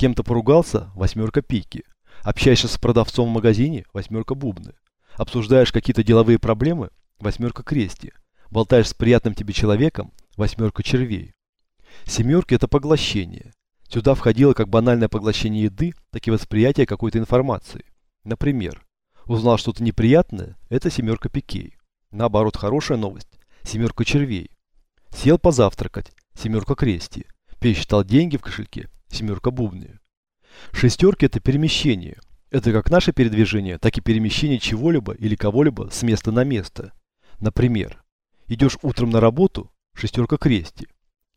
кем-то поругался – восьмерка пики. Общаешься с продавцом в магазине – восьмерка бубны. Обсуждаешь какие-то деловые проблемы – восьмерка крести. Болтаешь с приятным тебе человеком – восьмерка червей. Семерки – это поглощение. Сюда входило как банальное поглощение еды, так и восприятие какой-то информации. Например, узнал что-то неприятное – это семерка пикей. Наоборот, хорошая новость – семерка червей. Сел позавтракать – семерка крести. Пересчитал деньги в кошельке – семерка бубны. Шестерки – это перемещение. Это как наше передвижение, так и перемещение чего-либо или кого-либо с места на место. Например, идешь утром на работу – шестерка крести.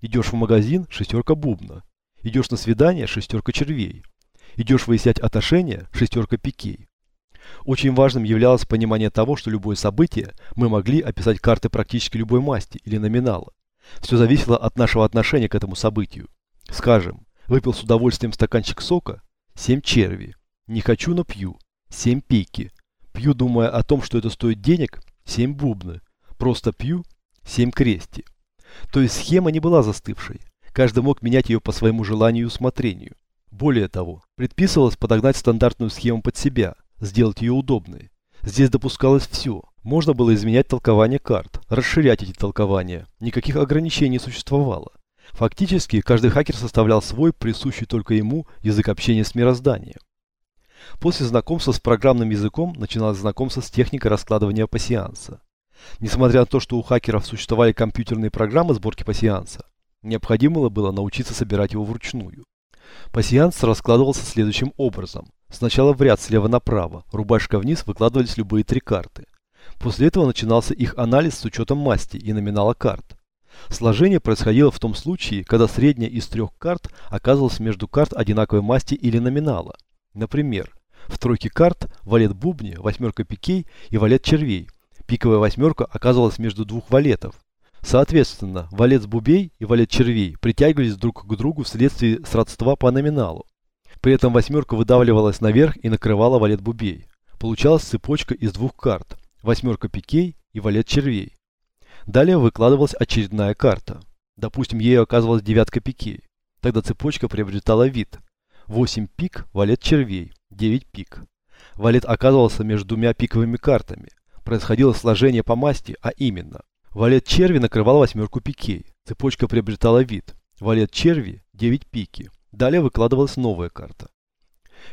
Идешь в магазин – шестерка бубна. Идешь на свидание – шестерка червей. Идешь выяснять отношения – шестерка пикей. Очень важным являлось понимание того, что любое событие мы могли описать картой практически любой масти или номинала. Все зависело от нашего отношения к этому событию. Скажем, выпил с удовольствием стаканчик сока – 7 черви. Не хочу, но пью – 7 пики. Пью, думая о том, что это стоит денег – 7 бубны. Просто пью – 7 крести. То есть схема не была застывшей. Каждый мог менять ее по своему желанию и усмотрению. Более того, предписывалось подогнать стандартную схему под себя, сделать ее удобной. Здесь допускалось все. Можно было изменять толкование карт, расширять эти толкования. Никаких ограничений не существовало. Фактически, каждый хакер составлял свой, присущий только ему, язык общения с мирозданием. После знакомства с программным языком начиналось знакомство с техникой раскладывания пассианса. Несмотря на то, что у хакеров существовали компьютерные программы сборки пассианса, необходимо было научиться собирать его вручную. Пассианс раскладывался следующим образом. Сначала в ряд слева направо, рубашка вниз выкладывались любые три карты. После этого начинался их анализ с учетом масти и номинала карт. Сложение происходило в том случае, когда средняя из трех карт оказывалась между карт одинаковой масти или номинала. Например, в тройке карт валет бубни, восьмерка пикей и валет червей. Пиковая восьмерка оказывалась между двух валетов. Соответственно, валет бубей и валет червей притягивались друг к другу вследствие сродства по номиналу. При этом восьмерка выдавливалась наверх и накрывала валет бубей. Получалась цепочка из двух карт – восьмерка пикей и валет червей. Далее выкладывалась очередная карта. Допустим, ею оказывалась девятка пикей. Тогда цепочка приобретала вид. 8 пик, валет червей, 9 пик. Валет оказывался между двумя пиковыми картами. Происходило сложение по масти, а именно. Валет черви накрывал восьмерку пикей. Цепочка приобретала вид. Валет черви, 9 пики. Далее выкладывалась новая карта.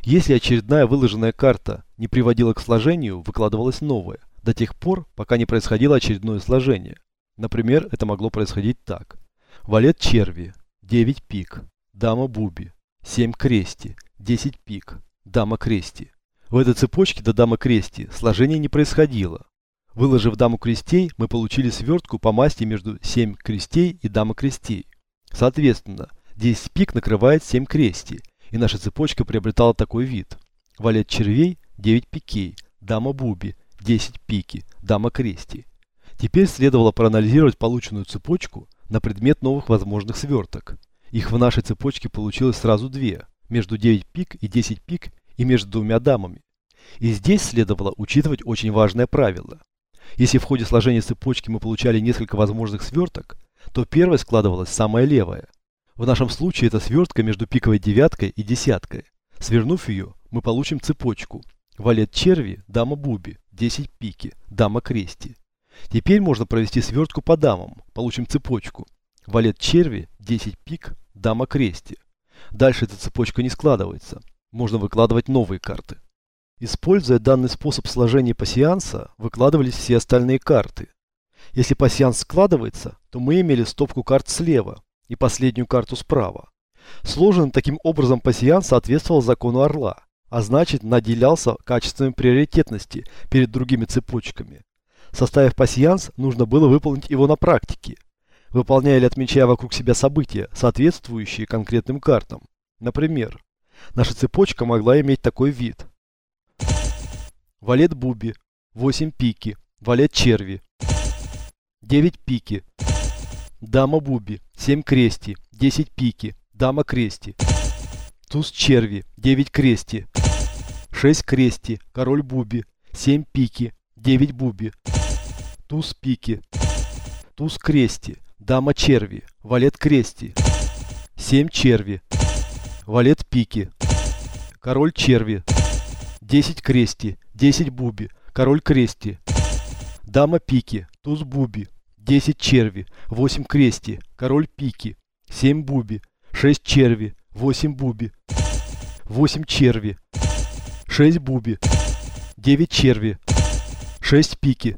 Если очередная выложенная карта не приводила к сложению, выкладывалась новая, до тех пор, пока не происходило очередное сложение. Например, это могло происходить так. Валет черви, 9 пик, дама буби, 7 крести, 10 пик, дама крести. В этой цепочке до дамы крести сложение не происходило. Выложив даму крестей, мы получили свертку по масти между 7 крестей и дама крестей. Соответственно, 10 пик накрывает 7 крести, и наша цепочка приобретала такой вид. Валет червей, 9 пикей, дама буби, 10 пики, дама крести. Теперь следовало проанализировать полученную цепочку на предмет новых возможных сверток. Их в нашей цепочке получилось сразу две, между 9 пик и 10 пик и между двумя дамами. И здесь следовало учитывать очень важное правило. Если в ходе сложения цепочки мы получали несколько возможных сверток, то первая складывалась самая левая – в нашем случае это свертка между пиковой девяткой и десяткой. Свернув ее, мы получим цепочку. Валет черви, дама буби, 10 пики, дама крести. Теперь можно провести свертку по дамам. Получим цепочку. Валет черви, 10 пик, дама крести. Дальше эта цепочка не складывается. Можно выкладывать новые карты. Используя данный способ сложения пассианса, выкладывались все остальные карты. Если пассианс складывается, то мы имели стопку карт слева, и последнюю карту справа. Сложенный таким образом пассиан соответствовал закону Орла, а значит наделялся качеством приоритетности перед другими цепочками. Составив пассианс, нужно было выполнить его на практике, выполняя или отмечая вокруг себя события, соответствующие конкретным картам. Например, наша цепочка могла иметь такой вид. Валет буби, 8 пики, валет черви, 9 пики, Дама буби, 7 крести, 10 пики, дама крести. Туз черви, 9 крести. 6 крести, король буби, 7 пики, 9 буби. Туз пики. Туз крести, дама черви, валет крести. 7 черви. Валет пики. Король черви. 10 крести. 10 буби. Король крести. Дама пики. Туз буби. 10 черви. 8 крести. Король пики. 7 буби. 6 черви. 8 буби. 8 черви. 6 буби. 9 черви. 6 пики.